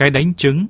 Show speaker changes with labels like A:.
A: cái đánh trứng.